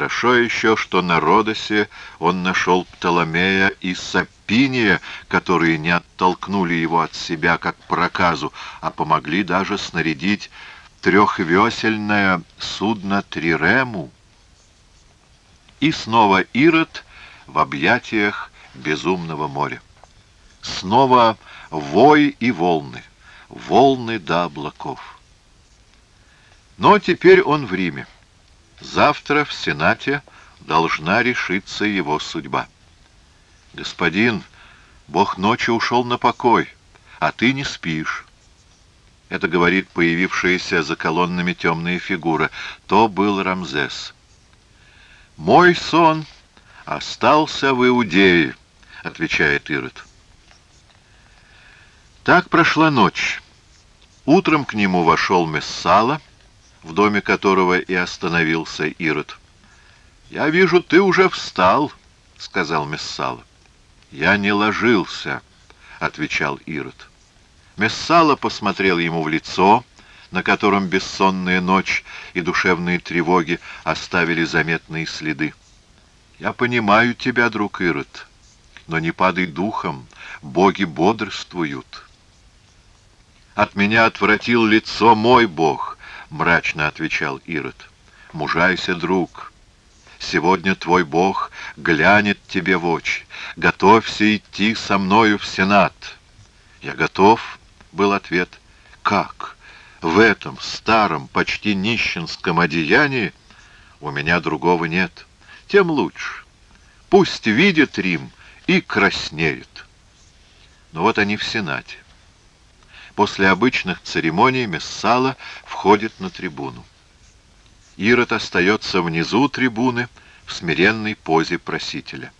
Хорошо еще, что на Родосе он нашел Птоломея и Сапиния, которые не оттолкнули его от себя как проказу, а помогли даже снарядить трехвесельное судно Трирему. И снова Ирод в объятиях безумного моря. Снова вой и волны, волны до облаков. Но теперь он в Риме. Завтра в Сенате должна решиться его судьба. Господин, Бог ночи ушел на покой, а ты не спишь. Это говорит появившаяся за колоннами темная фигура. То был Рамзес. «Мой сон остался в Иудее», — отвечает Ирод. Так прошла ночь. Утром к нему вошел Мессала — в доме которого и остановился Ирод. «Я вижу, ты уже встал», — сказал Мессала. «Я не ложился», — отвечал Ирод. Мессала посмотрел ему в лицо, на котором бессонная ночь и душевные тревоги оставили заметные следы. «Я понимаю тебя, друг Ирод, но не падай духом, боги бодрствуют». «От меня отвратил лицо мой бог», — мрачно отвечал Ирод. «Мужайся, друг. Сегодня твой Бог глянет тебе в очи. Готовься идти со мною в Сенат». «Я готов», — был ответ. «Как? В этом старом, почти нищенском одеянии у меня другого нет. Тем лучше. Пусть видит Рим и краснеет». Но вот они в Сенате. После обычных церемоний Мессала входит на трибуну. Ирод остается внизу трибуны в смиренной позе просителя.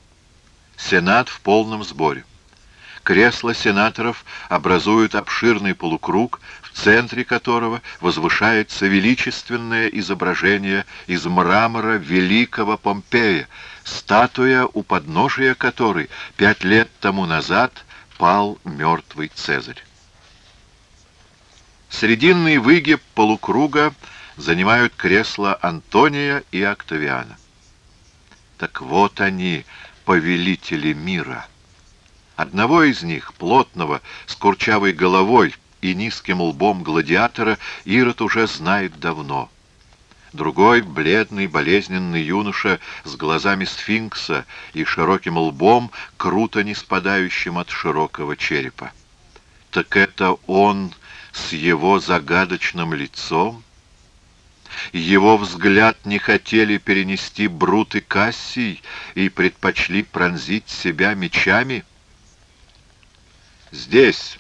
Сенат в полном сборе. Кресла сенаторов образуют обширный полукруг, в центре которого возвышается величественное изображение из мрамора великого Помпея, статуя, у подножия которой пять лет тому назад пал мертвый Цезарь. Срединный выгиб полукруга занимают кресла Антония и Октавиана. Так вот они, повелители мира. Одного из них, плотного, с курчавой головой и низким лбом гладиатора, Ирод уже знает давно. Другой, бледный, болезненный юноша с глазами сфинкса и широким лбом, круто не спадающим от широкого черепа. Так это он с его загадочным лицом? Его взгляд не хотели перенести Брут и Кассий и предпочли пронзить себя мечами? Здесь,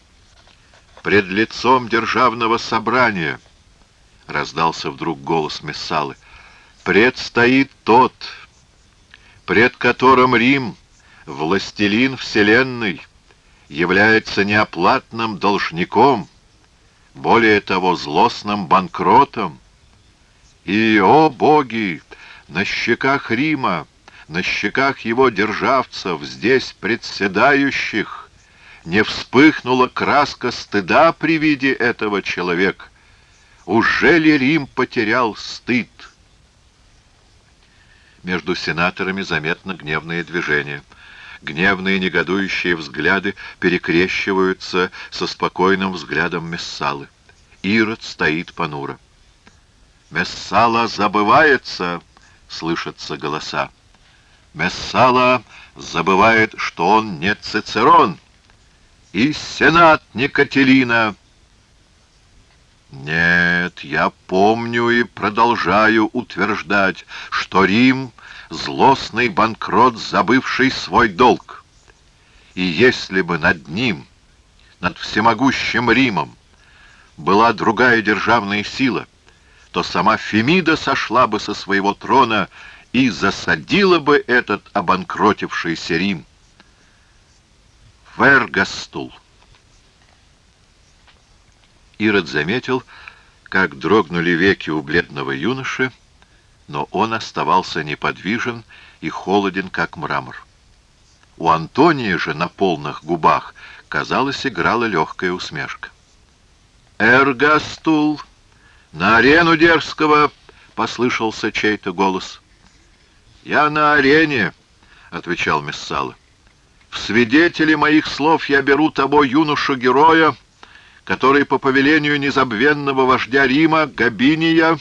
пред лицом державного собрания, раздался вдруг голос Мессалы, предстоит тот, пред которым Рим, властелин вселенной, является неоплатным должником, более того, злостным банкротом. И, о боги, на щеках Рима, на щеках его державцев, здесь председающих, не вспыхнула краска стыда при виде этого человека. Уже ли Рим потерял стыд? Между сенаторами заметно гневное движение — Гневные негодующие взгляды перекрещиваются со спокойным взглядом Мессалы. Ирод стоит понуро. «Мессала забывается!» — слышатся голоса. «Мессала забывает, что он не Цицерон, и Сенат не Катерина!» Нет, я помню и продолжаю утверждать, что Рим злостный банкрот, забывший свой долг. И если бы над ним, над всемогущим Римом, была другая державная сила, то сама Фемида сошла бы со своего трона и засадила бы этот обанкротившийся Рим. Вергастул. Ирод заметил, как дрогнули веки у бледного юноши, но он оставался неподвижен и холоден, как мрамор. У Антония же на полных губах, казалось, играла легкая усмешка. «Эргастул! На арену дерзкого!» — послышался чей-то голос. «Я на арене», — отвечал Мессала. «В свидетели моих слов я беру того юношу-героя, который по повелению незабвенного вождя Рима, Габиния,